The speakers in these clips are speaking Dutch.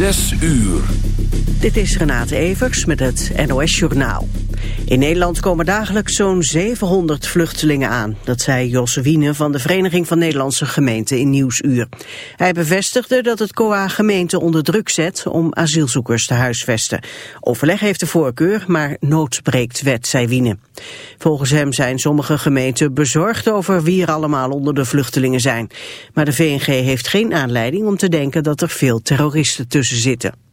Zes uur. Dit is Renate Evers met het NOS Journaal. In Nederland komen dagelijks zo'n 700 vluchtelingen aan. Dat zei Josse Wiene van de Vereniging van Nederlandse Gemeenten in Nieuwsuur. Hij bevestigde dat het COA gemeenten onder druk zet om asielzoekers te huisvesten. Overleg heeft de voorkeur, maar nood breekt wet, zei Wiene. Volgens hem zijn sommige gemeenten bezorgd over wie er allemaal onder de vluchtelingen zijn. Maar de VNG heeft geen aanleiding om te denken dat er veel terroristen tussen zitten.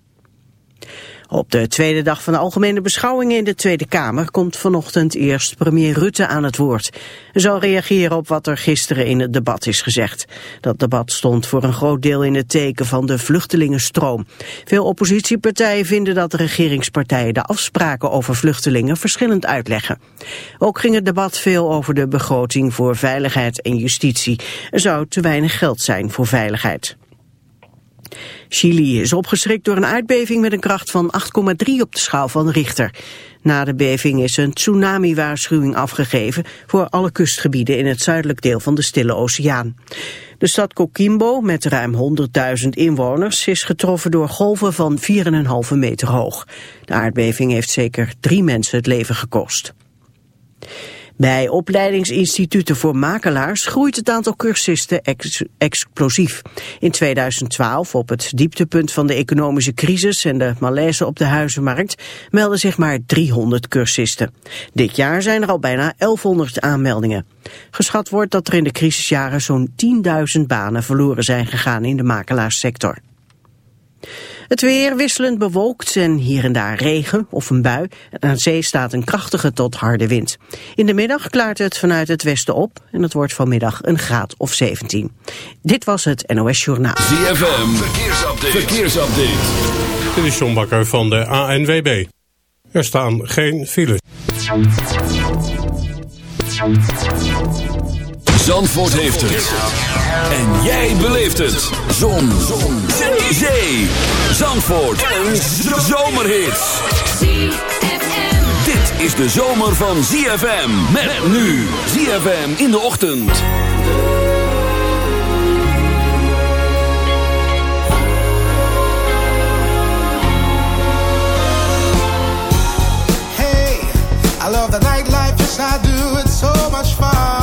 Op de tweede dag van de algemene beschouwingen in de Tweede Kamer komt vanochtend eerst premier Rutte aan het woord. Hij zal reageren op wat er gisteren in het debat is gezegd. Dat debat stond voor een groot deel in het teken van de vluchtelingenstroom. Veel oppositiepartijen vinden dat de regeringspartijen de afspraken over vluchtelingen verschillend uitleggen. Ook ging het debat veel over de begroting voor veiligheid en justitie. Er zou te weinig geld zijn voor veiligheid. Chili is opgeschrikt door een aardbeving met een kracht van 8,3 op de schaal van Richter. Na de beving is een tsunami-waarschuwing afgegeven voor alle kustgebieden in het zuidelijk deel van de Stille Oceaan. De stad Coquimbo, met ruim 100.000 inwoners, is getroffen door golven van 4,5 meter hoog. De aardbeving heeft zeker drie mensen het leven gekost. Bij opleidingsinstituten voor makelaars groeit het aantal cursisten explosief. In 2012, op het dieptepunt van de economische crisis en de malaise op de huizenmarkt, melden zich maar 300 cursisten. Dit jaar zijn er al bijna 1100 aanmeldingen. Geschat wordt dat er in de crisisjaren zo'n 10.000 banen verloren zijn gegaan in de makelaarssector. Het weer wisselend bewolkt en hier en daar regen of een bui. En aan zee staat een krachtige tot harde wind. In de middag klaart het vanuit het westen op en het wordt vanmiddag een graad of 17. Dit was het NOS Journaal. ZFM, verkeersupdate. verkeersupdate. Dit is John Bakker van de ANWB. Er staan geen files. Zandvoort heeft het. En jij beleeft het. Zon. Zon. Zee. Zandvoort. Een zomerhit. Dit is de zomer van ZFM. Met nu. ZFM in de ochtend. Hey, I love the nightlife, yes I do. It's so much fun.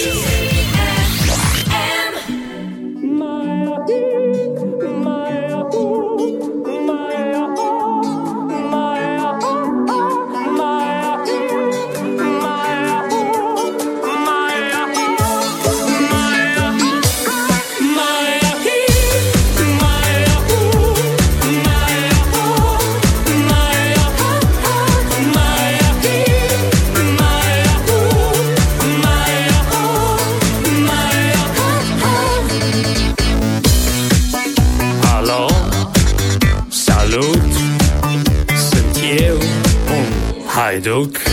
Haiduc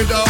window.